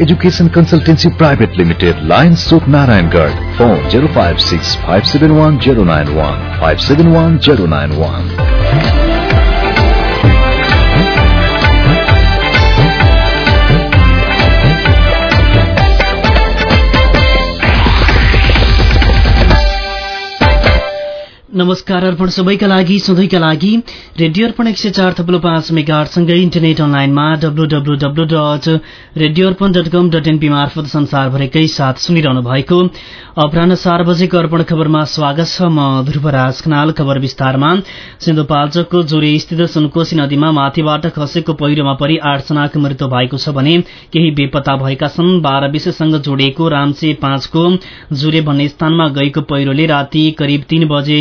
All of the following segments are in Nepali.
Education Consultancy Private Limited, Lions Soap Narayangarh. Phone 056 571 091 571 091. नमस्कार अर्पण सबैका लागि सधैँका लागि रेडियो अर्पण एक सय चार थप्लो पाँच मेगाहरूसँगै इन्टरनेट अनलाइनमा W W W dot radio Arpan dot com dot NP मार्फत संसारभरिकै साथ सुनिरहनु भएको अपराह चार बजेको अर्पण खबरमा स्वागत छ म ध्रुवराज खनाल। खबर विस्तारमा सिन्धुपाल्चोकको जोरे स्थित सुनकोशी नदीमा माथिबाट खसेको पहिरोमा परि आठजनाको मृत्यु भएको छ भने केही बेपत्ता भएका छन्। बाह्र विशेषसँग जोडिएको रामसे पाँचको जुरे भन्ने स्थानमा गएको पहिरोले राति करिब तीन बजे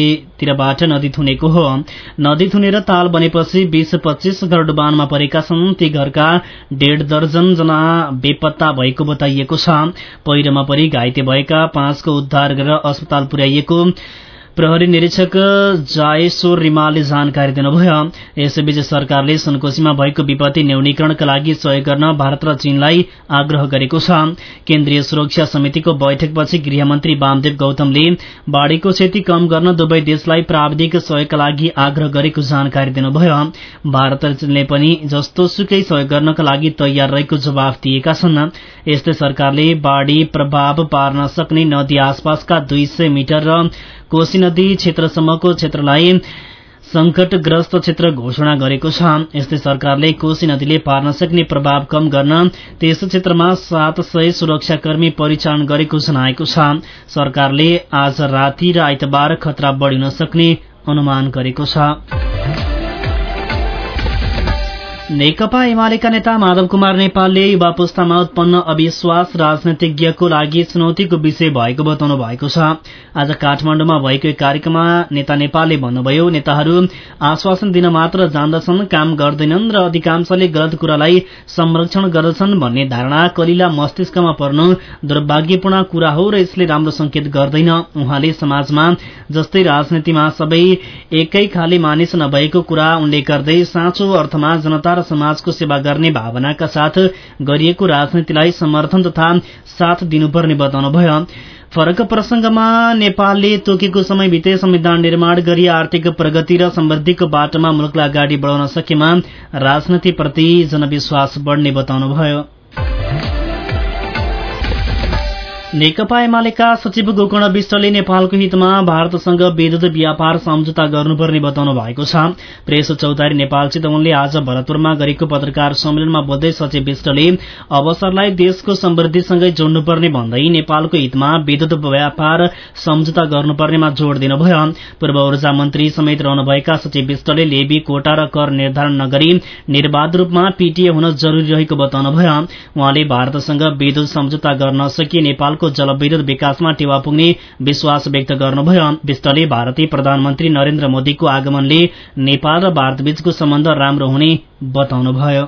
तिरबाट नदी थुनेको हो। नदी थुनेर ताल बनेपछि बीस पच्चीस घर डुबानमा परेका छन्। ती घरका डेढ दर्जन जना बेपत्ता भएको बताइएको छ। पहिरोमा परि घाइते भएका पाँचको उद्धार गरेर अस्पताल पुर्याइएको प्रहरी निरीक्षक जायश्वर रिमालले जानकारी दिनुभयो। यसैबीच सरकारले सुनकोशीमा भएको विपत्ति न्यूनीकरणका लागि सहयोग गर्न भारत र चीनलाई आग्रह गरेको छ। केन्द्रीय सुरक्षा समितिको बैठकपछि गृहमन्त्री वामदेव गौतमले बाढ़ीको क्षति कम गर्न दुवै देशलाई प्राविधिक सहयोगका लागि आग्रह गरेको जानकारी दिनुभयो। भारत र चीनले पनि जस्तो सुकै सहयोग गर्नका लागि तयार रहेको जवाफ दिएका छन्। यस्तै सरकारले बाढ़ी प्रभाव पार्न सक्ने नदी आसपासका दुई मिटर र कोशी नदी क्षेत्रसम्मको क्षेत्रलाई संकटग्रस्त क्षेत्र घोषणा गरेको छ। यस्तै सरकारले कोशी नदीले पार्न सक्ने प्रभाव कम गर्न त्यस क्षेत्रमा सात सय सुरक्षाकर्मी परिचालन गरेको जनाएको छ। सरकारले आज राति र आइतबार खतरा बढ़िन सक्ने अनुमान गरेको छ। नेकपा एमालेका नेता माधव कुमार नेपालले युवा पुस्तामा उत्पन्न अविश्वास राजनीतिज्ञको लागि चुनौतीको विषय भएको बताउनु भएको छ आज काठमाडौँमा भएको एक कार्यक्रममा नेता नेपालले भन्नुभयो नेताहरू आश्वासन दिन मात्र जान्दछन् काम गर्दैनन् र अधिकांशले गलत कुरालाई संरक्षण गर्दछन् भन्ने धारणा कलिला मस्तिष्कमा पर्नु दुर्भाग्यपूर्ण कुरा हो र यसले राम्रो संकेत गर्दैन उहाँले समाजमा जस्तै राजनीतिमा सबै एकै खाले मानिस नभएको कुरा उनले गर्दै साँचो अर्थमा जनता समाजको सेवा गर्ने भावनाका साथ गरिएको राजनीतिलाई समर्थन तथा साथ दिनुपर्ने बताउनुभयो फरक प्रसंगमा नेपालले तोकेको समय भित्रै संविधान निर्माण गरी आर्थिक प्रगति र समृद्धिको बाटोमा मुलुकलाई अगाडि बढाउन सकेमा राजनीतिप्रति जनविश्वास बढ्ने बताउनुभयो नेकपा एमालेका सचिव गोकर्ण विष्टले नेपालको हितमा भारतसँग विद्युत व्यापार सम्झौता गर्नुपर्ने बताउनु भएको छ। प्रेस चौतारी नेपाल चितवनले आज भरतपुरमा गरेको पत्रकार सम्मेलनमा बोल्दै सचिव विष्टले अवसरलाई देशको समृद्धिसँगै जोड्नुपर्ने भन्दै नेपालको हितमा विद्युत व्यापार सम्झौता गर्नुपर्नेमा जोड़ दिनुभयो। पूर्व ऊर्जा मन्त्री समेत रहनुभएका सचिव विष्टले लेबी कोटा र कर निर्धारण नगरी निर्वाध रूपमा पीटीए हुन जरूरी रहेको बताउनुभयो। उहाँले भारतसँग विद्युत सम्झौता गर्न सकिए नेपालको नेपालको जलविद्युत विकासमा टेवा पुग्ने विश्वास व्यक्त गर्नुभयो। विष्टले भारतीय प्रधानमन्त्री नरेन्द्र मोदीको आगमनले नेपाल र भारतबीचको सम्बन्ध राम्रो हुने बताउनुभयो।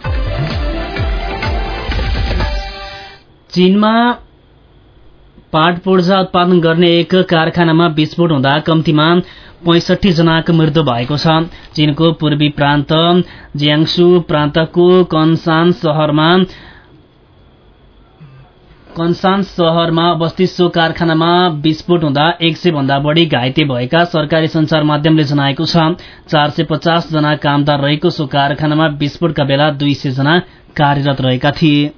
चीनमा पाट पूर्जा उत्पादन गर्ने एक कारखानामा विस्फोट हुँदा कम्तीमा पैंसठी जनाको मृत्यु भएको छ। चीनको पूर्वी प्रान्त ज्याङसु प्रान्तको कन्सान शहरमा कन्सान शहरमा अवस्थित सो कारखानामा विस्फोट हुँदा एक सय भन्दा बढ़ी घाइते भएका सरकारी संचार माध्यमले जनाएको छ। चार सय पचास जना कामदार रहेको सो कारखानामा विस्फोटका बेला दुई सय जना कार्यरत रहेका थिए।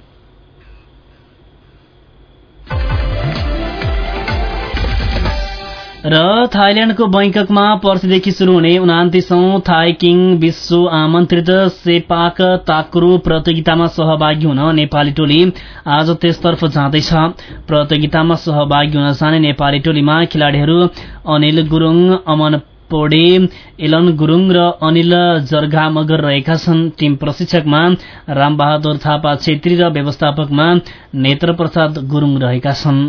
र थाइल्याण्डको बैङ्ककमा पर्सिदेखि शुरू हुने उनातिसौं थाई किङ विश्व आमन्त्रित सेपाक ताक्रो प्रतियोगितामा सहभागी हुन नेपाली टोली आज त्यसतर्फ जाँदैछ। प्रतियोगितामा सहभागी हुन जाने नेपाली टोलीमा खेलाड़ीहरू अनिल गुरूङ अमन पौडे एलन गुरूङ र अनिल जर्गा मगर रहेका छन्। टीम प्रशिक्षकमा रामबहादुर थापा छेत्री र व्यवस्थापकमा नेत्र प्रसाद गुरूङ रहेका छन्।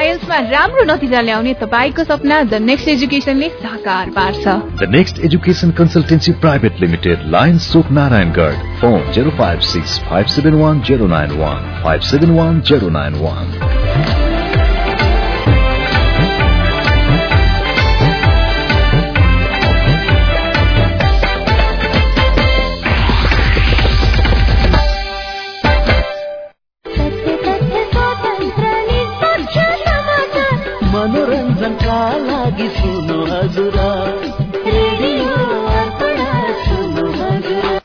आइएल्समा राम्रो नतिजा ल्याउने तपाईँको सपना द नेक्स्ट एजुकेसनले साकार पार्छ। The next education consultancy private limited Narayangarh phone zero five six five seven one zero nine one five seven one zero nine one